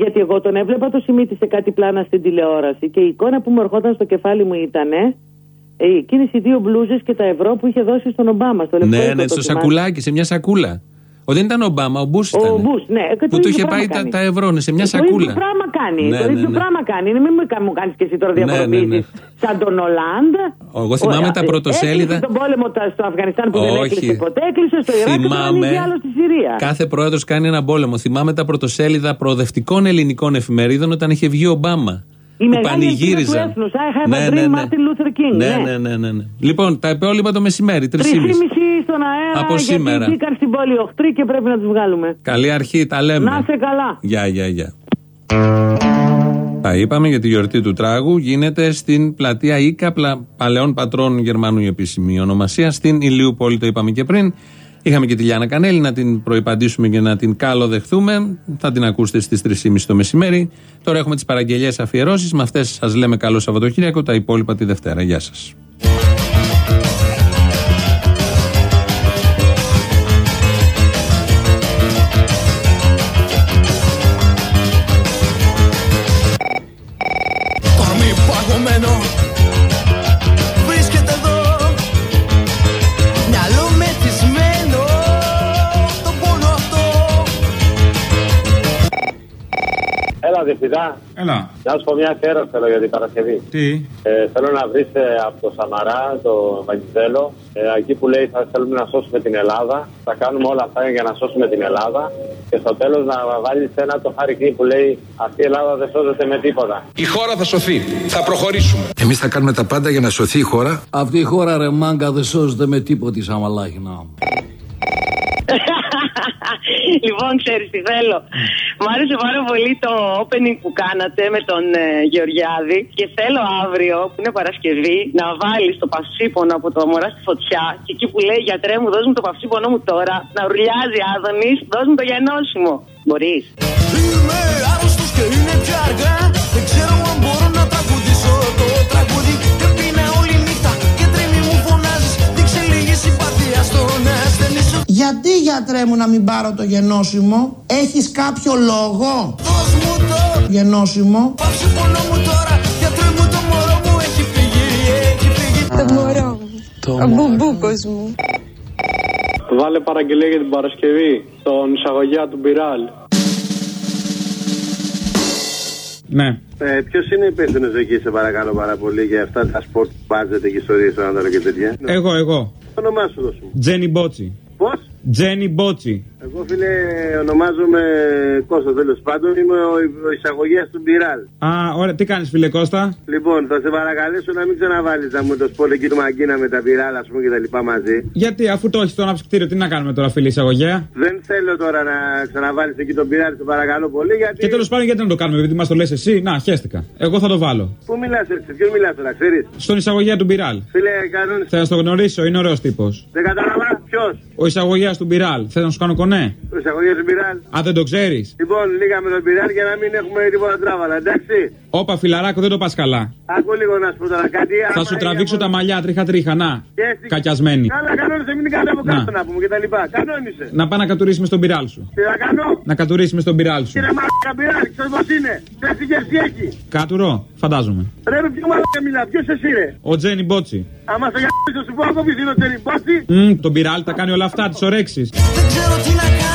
Γιατί εγώ τον έβλεπα το Σιμίτη σε κάτι πλάνα στην τηλεόραση και η εικόνα που μου ερχόταν στο κεφάλι μου ήταν εκείνες οι δύο μπλούζες και τα ευρώ που είχε δώσει στον Ομπάμα. Στο λευκό Ναι, οίκο, ναι, το στο θυμάσαι. σακουλάκι, σε μια σακούλα. Ο, δεν ήταν ο Ομπάμα, ο Μπούς ήταν. Ο Μπούς, ναι, και το Που του ίδιο είχε πράγμα πάει τα, κάνει. τα ευρώ, ναι, σε μια Το σακούλα. ίδιο πράγμα κάνει. Ναι, το ναι, ίδιο ναι. πράγμα κάνει. Είναι, μην μου κάνεις και εσύ τώρα Ναι, ναι, διαφοροποιήσεις. ναι. Σαν τον Ολάντ. Εγώ θυμάμαι Ωραία, τα πρωτοσέλιδα. Έκλεισε τον πόλεμο τα- στο Αφγανιστάν που δεν Όχι. έκλεισε ποτέ. Έκλεισε στο Ιράκ και τώρα ανοίγει άλλο στη Συρία. Κάθε πρόεδρος κάνει ένα πόλεμο. Θυμάμαι τα πρωτοσέλιδα προοδευτικών ελληνικών εφημερίδων όταν είχε βγει ο Ομπάμα. Η που μεγάλη ελπίδα του πανηγύριζαν. έθνους. I have Ναι, a ναι, dream, ναι. Martin Luther King. Ναι, ναι, ναι, ναι, ναι. Λοιπόν, τα υπόλοιπα το μεσημέρι, 3,5. 3,5 στον αέρα Από σήμερα. γιατί μπήκαν στην πόλη οχτροί και πρέπει να τους βγάλουμε. Καλή αρχή, τα λέμε. Να είσαι καλά. Γεια, γεια, γεια. Τα είπαμε για τη γιορτή του τράγου. Γίνεται στην πλατεία Ίκα, πλα- παλαιών πατρών Γερμανού η επίσημη ονομασία. Στην Ηλιούπολη, το είπαμε και πριν. Είχαμε και τη Λιάνα Κανέλη να την προϋπαντήσουμε και να την καλοδεχθούμε. Θα την ακούσετε στις 3.30 το μεσημέρι. Τώρα έχουμε τις παραγγελίες αφιερώσεις. Με αυτές σας λέμε καλό Σαββατοκύριακο. Τα υπόλοιπα τη Δευτέρα. Γεια σας. Έλα, Διευθυντά. Έλα. Να σου πω μια αφιέρωση θέλω για την Παρασκευή. Τι; Ε, θέλω να βρεις από το Σαμαρά, το Βαγγιζέλο, ε, εκεί που λέει θα θέλουμε να σώσουμε την Ελλάδα. Θα κάνουμε όλα αυτά για να σώσουμε την Ελλάδα. Και στο τέλος να βάλεις ένα το χάρη εκεί που λέει Αυτή η Ελλάδα δεν σώζεται με τίποτα. Η χώρα θα σωθεί. Θα προχωρήσουμε. Εμείς θα κάνουμε τα πάντα για να σωθεί η χώρα. Αυτή η χώρα ρε μάγκα δεν σώζεται με τίποτη σαν μαλάχινα. Λοιπόν, ξέρεις τι θέλω. Μ' άρεσε πάρα πολύ το opening που κάνατε με τον ε, Γεωργιάδη και θέλω αύριο, που είναι Παρασκευή, να βάλεις το παυσίπονο από το μωρά στη φωτιά και εκεί που λέει γιατρέ μου, δώσ' μου το παυσίπονο μου τώρα, να ουρλιάζει Άδωνης, δώσ' μου το γενώσιμο. Μπορείς. Είμαι άρρωστος και είναι πια αργά Δεν ξέρω αν μπορώ να τραγουδήσω το τραγούδι Γιατί γιατρέ μου να μην πάρω το γενώσιμο, έχεις κάποιο λόγο; Δώσ' μου το Γενώσιμο. πάψη πονό μου τώρα Γιατρέ μου το μωρό μου έχει φύγει, έχει φύγει Το μωρό μου. Ο μπουμπούκος μου. Βάλε παραγγελία για την Παρασκευή στον εισαγωγέα του Μπιράλ. Ναι. Ε, Ποιος είναι υπεύθυνος εκεί, σε παρακαλώ πάρα πολύ, για αυτά τα σπορτ μπάτζετ και ιστορίες στον Άνταρο και τέτοια. Εγώ, εγώ. Το όνομά σου δώσ' μου. Τζένι Μπότσι. Πώ; Τζένι Μπότσι. Εγώ φίλε ονομάζομαι Κώστας τέλος πάντων, είμαι ο, ο εισαγωγέας του Μπιράλ. Α, ωραία. Τι κάνεις, φίλε Κώστα; Λοιπόν, θα σε παρακαλέσω να μην ξαναβάλεις να μου το σποτ εκεί του Μαγκίνα με τα Μπιράλ, ας πούμε και τα λοιπά μαζί. Γιατί αφού το έχεις στο αναψυκτήριο, τι να κάνουμε τώρα, φίλε εισαγωγέα; Δεν θέλω τώρα να ξαναβάλεις εκεί τον Μπιράλ, σε παρακαλώ πολύ, γιατί. Και τέλος πάντων, γιατί να το κάνουμε, επειδή μας το λες εσύ; Να, χέστηκα. Εγώ θα το βάλω. Πού μιλάς έτσι, ποιον μιλάς τώρα, ξέρεις; Στον εισαγωγέα του Μπιράλ. Φίλε, κάνουν. Θα στο γνωρίσω, είναι ωραίος τύπος. Δεν κατάλαβα ποιος. Ο εισαγωγέας του Μπιράλ. Θες να σου κάνω κονέ; Ο εισαγωγέα του Μπιράλ. Α, δεν το ξέρεις. Λοιπόν, λίγα με τον Μπιράλ για να μην έχουμε τίποτα τράβαλα, εντάξει. Όπα, φιλαράκο, δεν το πας καλά. Ακού λίγο να σου πω τώρα κάτι. Θα άμα σου είναι τραβήξω από- τα μαλλιά τρίχα-τρίχα, να. Και έτσι- Κακιασμένη. Καλά, κανόνισε, μην κάνει από κάτω Να. να πούμε και τα λοιπά. Κανόνισε. Να πάει να κατουρίσει με στον πυράλ σου. Τι να κάνω; Να κατουρίσει με στον πυράλ σου. Κύριε Μαλάκα Μπιράλ, ξέρεις πώς είναι; Πέφτει και εσύ έχει; Κάτουρο, φαντάζομαι. Ρε με ποιο μαλάκα μιλά, ποιος εσύ ρε. Ο Τζένι Μπότσι. Άμα στο γιάννη σου πω από πίσω είναι ο Τεριμπάτσι. Μμ, τον πυράλ τα κάνει όλα αυτά, τις ορέξει. Δεν ξέρω τι να κάνω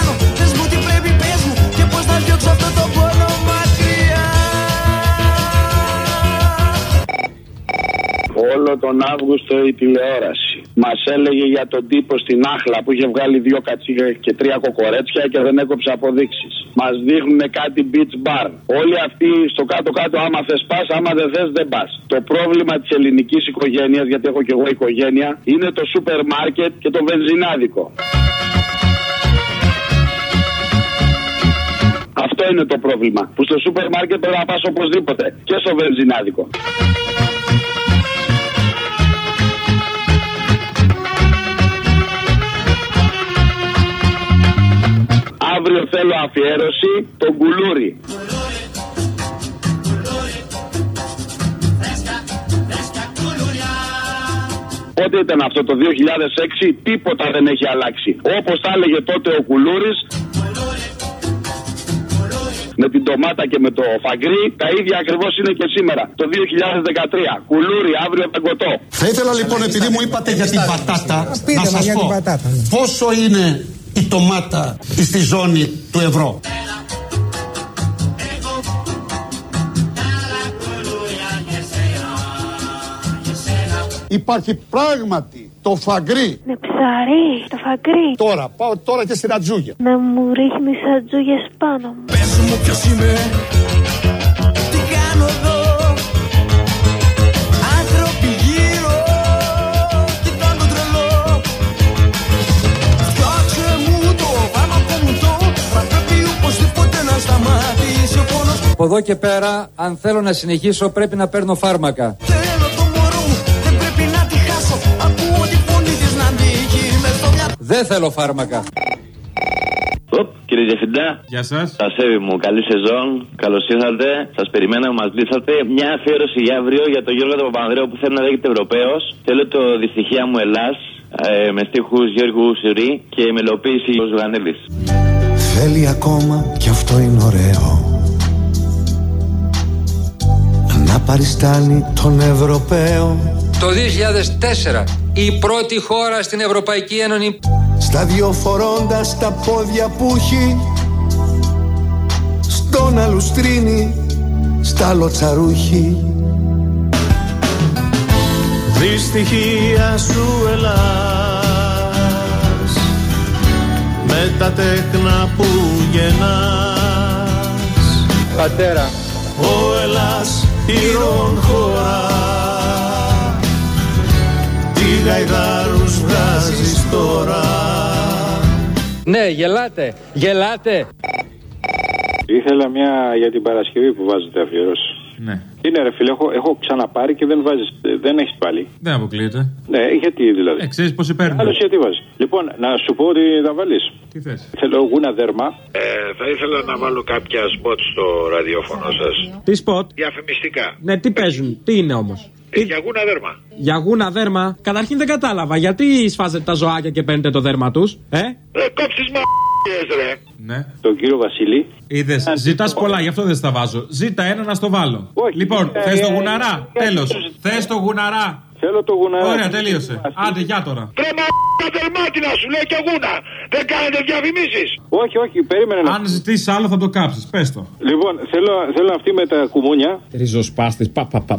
Όλο τον Αύγουστο η τηλεόραση μας έλεγε για τον τύπο στην Άχλα που είχε βγάλει δύο κατσίγα και τρία κοκορέτσια και δεν έκοψε αποδείξεις. Μας δείχνουν κάτι beach bar. Όλοι αυτοί στο κάτω-κάτω, άμα θες πας, άμα δεν θες, δεν πας. Το πρόβλημα της ελληνικής οικογένειας, γιατί έχω και εγώ οικογένεια, είναι το σούπερ μάρκετ και το βενζινάδικο. Αυτό είναι το πρόβλημα. Που στο σούπερ μάρκετ πρέπει να πας οπωσδήποτε. Και στο βενζινάδικο. Αύριο θέλω αφιέρωση τον κουλούρι. Πότε ήταν αυτό το 2006, τίποτα δεν έχει αλλάξει. Όπως τα έλεγε τότε ο Κουλούρης, με την ντομάτα και με το φαγκρί, τα ίδια ακριβώς είναι και σήμερα, το 2013. Κουλούρι, αύριο παγκοτό. Θα ήθελα λοιπόν, επειδή μου είπατε για την πατάτα, πείτε να μας σας για πω την πατάτα, ναι. πόσο είναι η ντομάτα στη ζώνη του ευρώ. Υπάρχει πράγματι το φαγκρί. Με ψαρί, το φαγκρί. Τώρα, πάω τώρα και στην ατζούγια. Να μου ρίχνεις ατζούγες πάνω μου. Πες μου ποιος είμαι Τι κάνω εδώ; Από εδώ και πέρα, αν θέλω να συνεχίσω, πρέπει να παίρνω φάρμακα. Θέλω το μωρό μου Δεν πρέπει να τη χάσω Ακούω τη φωνή της να αντίκει Μες στο μυαλό Δεν θέλω φάρμακα. Οπ, κύριε Διευθυντά. Γεια σας. Σέβη μου, καλή σεζόν. Καλώς ήρθατε. Σας περιμέναμε, μας λύσατε. Μια αφιέρωση για αύριο για τον Γιώργο τον Παπανδρέο που θέλει να λέγεται Ευρωπαίος. Θέλω το δυστυχία μου Ελλάς ε, με στίχους Γιώργου Σουρή και μελοποίηση ο Ζουγανέλη. Θέλει ακόμα κι αυτό είναι ωραίο Να παριστάνει τον Ευρωπαίο. Το 2004, η πρώτη χώρα στην Ευρωπαϊκή Ένωση. Στα δυο φορώντας τα πόδια που έχει Στον αλουστρίνι, στα λοτσαρούχι. Δυστυχία σου Ελλάς Με τα τέκνα που γεννάς. Πατέρα, Ο Ελλάς ήρων χώρα Τι γαϊδάρους βγάζεις τώρα Ναι, γελάτε. Γελάτε. Ήθελα μια για την Παρασκευή που βάζετε αφιέρωση. Ναι. Είναι ρε φίλε, έχω, έχω ξαναπάρει και δεν βάζεις, δεν έχεις πάλι. Δεν αποκλείεται. Ναι, γιατί δηλαδή. Ε, ξέρεις πώς παίρνουν. Άλλος γιατί βάζει. Λοιπόν, να σου πω ότι θα βάλεις. Τι θες. Θέλω γούνα δέρμα. Ε, θα ήθελα να βάλω κάποια σποτ στο ραδιόφωνο σας. Τι σποτ. Διαφημιστικά. Ναι, τι παίζουν, τι είναι όμως; Ε, για γούνα δέρμα. Για γούνα δέρμα. Καταρχήν δεν κατάλαβα. Γιατί σφάζετε τα ζωάκια και παίρνετε το δέρμα τους, ε; Ε, κόψεις μα ρε. Ναι. Τον κύριο Βασίλη. Είδες, ζητάς πολλά, γι' αυτό δεν στα βάζω. Ζήτα ένα να στο βάλω. λοιπόν, ε, θες το ε, γουναρά. ε, Τέλος. ε, Θες το γουναρά. Θέλω το γουναρά. Ωραία, τελείωσε. Άντε, γεια τώρα. Ρε μα δερμάτινα σου λέει και γούνα. Δεν κάνετε διαφημίσεις. Όχι, όχι, περίμενε να. Αν ζητήσεις άλλο θα το κάψεις. Πες το. Λοιπόν, θέλω, θέλω αυτή με τα κουμούνια. Ριζοσπάστης. Πα, πα, πα.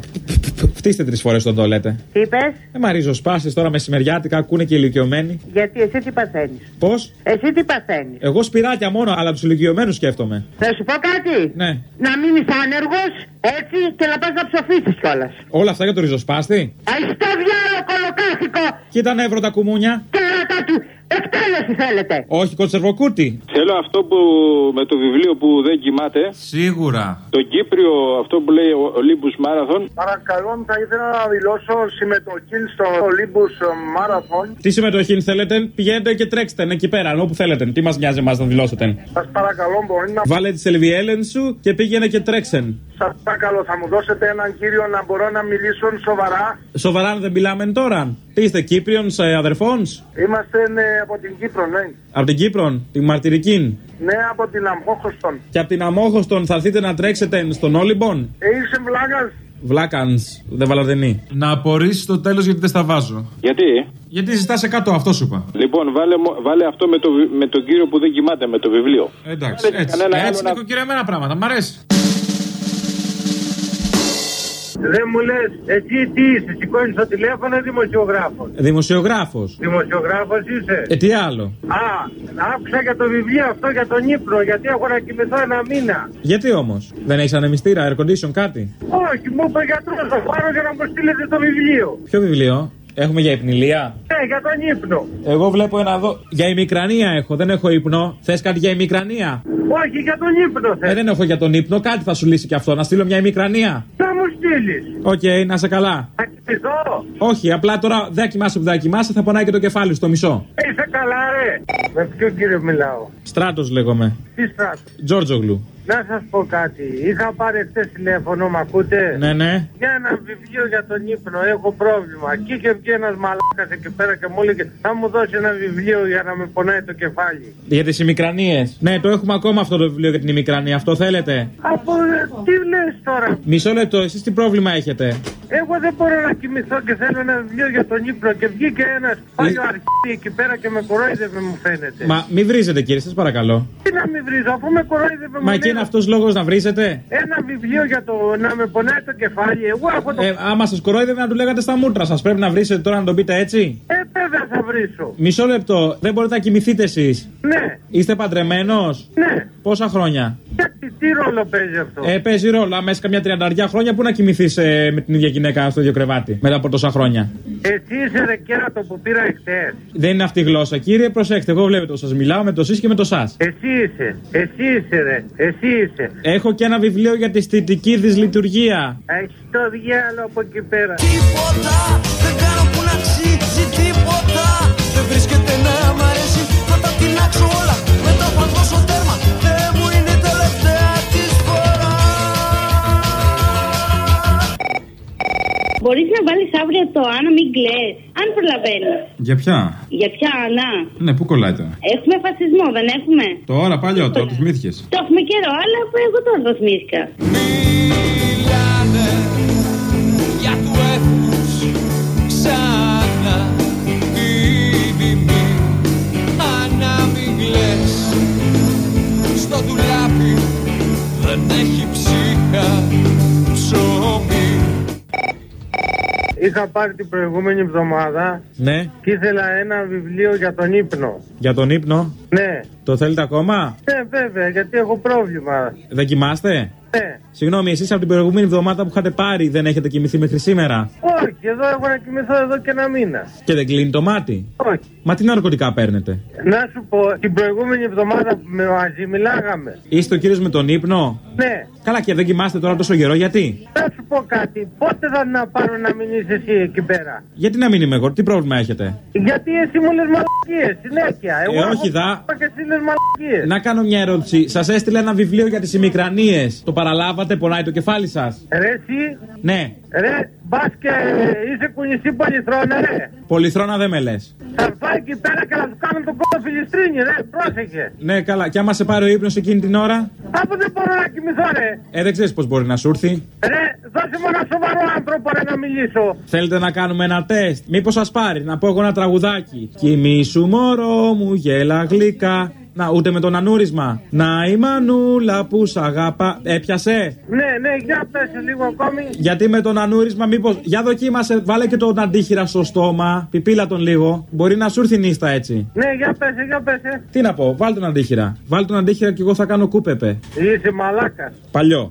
Φτύστε τρεις φορές τον το λέτε. Τι είπες, Ε, μα ριζοσπάστης τώρα μεσημεριάτικα ακούνε και ηλικιωμένοι. γιατί εσύ τι παθαίνεις; Πώς; Εσύ τι παθαίνεις; Εγώ σπυράκια μόνο, αλλά τους ηλικιωμένους σκέφτομαι. Θα σου πω κάτι; Ναι. Να μείνεις άνεργος έτσι και να πας να ψοφήσει κιόλας. Όλα αυτά για το ριζοσπάστη; Αϊστό διάλογο κολοκάθικο. Κοίτα νεύρο τα κουμούνια. Κέρατα του. Εκτέλεση θέλετε. Όχι κονσερβοκούτι. Θέλω αυτό που με το βιβλίο που δεν κοιμάται. Σίγουρα. Το Κύπριο, αυτό που λέει ο Olympus Marathon. Παρακαλώ, θα ήθελα να δηλώσω συμμετοχή στο Olympus Marathon. Τι συμμετοχή θέλετε, πηγαίνετε και τρέξτε εκεί πέρα, όπου θέλετε. Τι μας νοιάζει εμάς να δηλώσετε; Σας παρακαλώ, μπορεί να. Βάλε τη σελβιέλεν σου και πήγαινε και τρέξεν. Σας παρακαλώ, θα μου δώσετε έναν κύριο να μπορώ να μιλήσω σοβαρά. Σοβαρά δεν μιλάμε τώρα. Τι είστε, Κύπριονς αδερφών. Είμαστε ναι, από την Κύπρο, ναι. Από την Κύπρο, την μαρτυρική. Ναι, από την Αμόχωστον. Και από την Αμόχωστον θα έρθετε να τρέξετε στον Όλυμπον; Ε, είσαι βλάκας. Βλάκανς, δεν βαλαδενή. Να απορρίσεις το τέλος γιατί δεν στα βάζω. Γιατί; Γιατί ζητάς 100, αυτό σου είπα. Λοιπόν, βάλε, μο- βάλε αυτό με, το, βι- με τον κύριο που δεν κοιμάται, με το βιβλίο. Εντάξει, Δεν έχει έτσι. κανένα άλλο Έτσι να- είναι νοικοκυρεμένα πράγματα. Μ' αρέσει. Δεν μου λες, εσύ τι είσαι, σηκώνεις το τηλέφωνο ή δημοσιογράφος. Δημοσιογράφος. Δημοσιογράφος είσαι. Ε, τι άλλο; Α, άκουσα για το βιβλίο αυτό για τον ύπνο, γιατί έχω να κοιμηθώ ένα μήνα. Γιατί όμως, δεν έχεις ανεμιστήρα, air condition, κάτι; Όχι, μου είπε ο γιατρός, θα πάρω για να μου στείλετε το βιβλίο. Ποιο βιβλίο, Έχουμε για υπνηλία; Ναι, για τον ύπνο. Εγώ βλέπω ένα εδώ. Για ημικρανία έχω, δεν έχω ύπνο. Θες κάτι για ημικρανία; Όχι, για τον ύπνο Ε, δεν έχω για τον ύπνο, κάτι θα σου λύσει και αυτό. Να στείλω μια ημικρανία. Θα μου στείλεις. Οκ, να 'σαι καλά. Θα κοιμηθώ. Όχι, απλά τώρα δεν κοιμάσαι που δεν κοιμάσαι, θα πονάει και το κεφάλι σου στο μισό. Είσαι καλά, ρε. Με ποιο κύριο μιλάω; Στράτος λέγομαι. Τι στράτος; Τζόρτζογλου. Να σας πω κάτι. Είχα πάρει χθε τηλέφωνο, μ' ακούτε; Ναι, ναι. Για ένα βιβλίο για τον ύπνο. Έχω πρόβλημα. Και είχε βγει ένας μαλάκας εκεί πέρα και μου έλεγε Θα μου δώσει ένα βιβλίο για να με πονάει το κεφάλι. Για τις ημικρανίες. Ναι, το έχουμε ακόμα αυτό το βιβλίο για την ημικρανία. Αυτό θέλετε; Από τι λες τώρα; Μισό λεπτό, εσείς τι πρόβλημα έχετε; Εγώ δεν μπορώ να κοιμηθώ και θέλω ένα βιβλίο για τον ύπνο. Και βγήκε ένας παλιό αρχίδι εκεί πέρα και με κορόιδευε, μου φαίνεται. Μα μη βρίζετε κύριε, σας παρακαλώ. Τι να μην βρίζω, αφού με κορόιδευε, μου Μα εκεί είναι αυτός λόγος να βρίζετε. Ένα βιβλίο για το να με πονάει το κεφάλι. Εγώ έχω το. Ε, άμα σας κορόιδευε να του λέγατε στα μούτρα σας. Πρέπει να βρίσετε τώρα να τον πείτε έτσι; Ε, βέβαια θα βρίσω. Μισό λεπτό, δεν μπορείτε να κοιμηθείτε εσείς; Ναι. Είστε παντρεμένος; Ναι. Πόσα χρόνια; Γιατί τι ρόλο παίζει αυτό; Ε, παίζει ρόλο. Μέσα καμιά τριανταριά χρόνια που να κοιμηθείς ε, με την ίδια γυναίκα στο ίδιο κρεβάτι. Μετά από τόσα χρόνια; Εσύ είσαι ρε κέρατο που πήρα εχθές. Δεν είναι αυτή η γλώσσα. Κύριε, προσέξτε. Εγώ βλέπετε, σας μιλάω με το σεις και με το σας. Εσύ είσαι. Εσύ είσαι ρε. Εσύ είσαι; Έχω και ένα βιβλίο για τη αισθητική δυσλειτουργία. Έχει το διάλογο από εκεί πέρα. Τίποτα δεν κάνω Μπορείς να βάλεις αύριο το Άννα μην κλαις, αν προλαβαίνεις. Για ποια; Για ποια Άννα. Ναι, πού κολλάει τώρα; Έχουμε φασισμό, δεν έχουμε; Τώρα, παλιό, τώρα το θυμήθηκε. Το έχουμε καιρό, αλλά που εγώ τώρα το θυμήθηκα. Μιλάνε για του έθνους Ξανά τη μνήμη Άννα μην κλαις Στο ντουλάπι δεν έχει ψύχα ψωμί Είχα πάρει την προηγούμενη εβδομάδα Ναι, και ήθελα ένα βιβλίο για τον ύπνο. για τον ύπνο; Ναι, Το θέλετε ακόμα; Ναι, βέβαια, γιατί έχω πρόβλημα. Δεν κοιμάστε; Ναι. Συγγνώμη, εσείς από την προηγούμενη εβδομάδα που είχατε πάρει δεν έχετε κοιμηθεί μέχρι σήμερα; Όχι, εδώ έχω να κοιμηθώ εδώ και ένα μήνα. Και δεν κλείνει το μάτι; Όχι. Μα τι ναρκωτικά παίρνετε; Να σου πω, την προηγούμενη εβδομάδα που με μαζί μιλάγαμε. Είστε ο κύριος με τον ύπνο; Ναι. Καλά, και δεν κοιμάστε τώρα τόσο καιρό, γιατί; Να σου πω κάτι, πότε θα να πάρω να μην είσαι εσύ εκεί πέρα; Γιατί να μην είμαι εγώ, τι πρόβλημα έχετε; Γιατί εσύ μου λες μαλακίες συνέχεια. Εγώ Ε, έχω όχι, δα. πρόβλημα Και εσύ λες μαλακίες. Να κάνω μια ερώτηση. Σας έστειλα ένα βιβλίο για τις ημικρανίες. Το παραλάβατε, πονάει το κεφάλι σας. Ρε εσύ, Ναι. ρε, μπας και είσαι κουνησί πολυθρόνα ρε. Πολυθρόνα δεν με λες. Θα έρθω εκεί πέρα και να σου κάνω τον κόλλο φιλιστρίνη ρε, πρόσεχε. Ναι, καλά. Και άμα σε πάρει ο ύπνος εκείνη την ώρα; Από δεν μπορώ να κοιμηθώ ρε. Ε, δεν ξέρεις πώς μπορεί να σου έρθει. Ρε, δώσε μου ένα σοβαρό άνθρωπο ρε να μιλήσω. Θέλετε να κάνουμε ένα τεστ; Μήπως σας πάρει να πω εγώ ένα τραγουδάκι. Κοιμήσου μωρό μου, γέλα γλυκά. Να, ούτε με τον ανούρισμα. Να η μανούλα που σ' αγαπά. Έπιασε; Ναι, ναι, για πέσει λίγο ακόμη. Γιατί με τον ανούρισμα, μήπω. Για δοκίμασε, βάλε και τον αντίχειρα στο στόμα. Πιπίλα τον λίγο. Μπορεί να σου έρθει νύστα έτσι. Ναι, για πέσε, για πέσε. Τι να πω, βάλ τον αντίχειρα. Βάλ τον αντίχειρα και εγώ θα κάνω κούπεπε. Είσαι μαλάκας. Παλιό.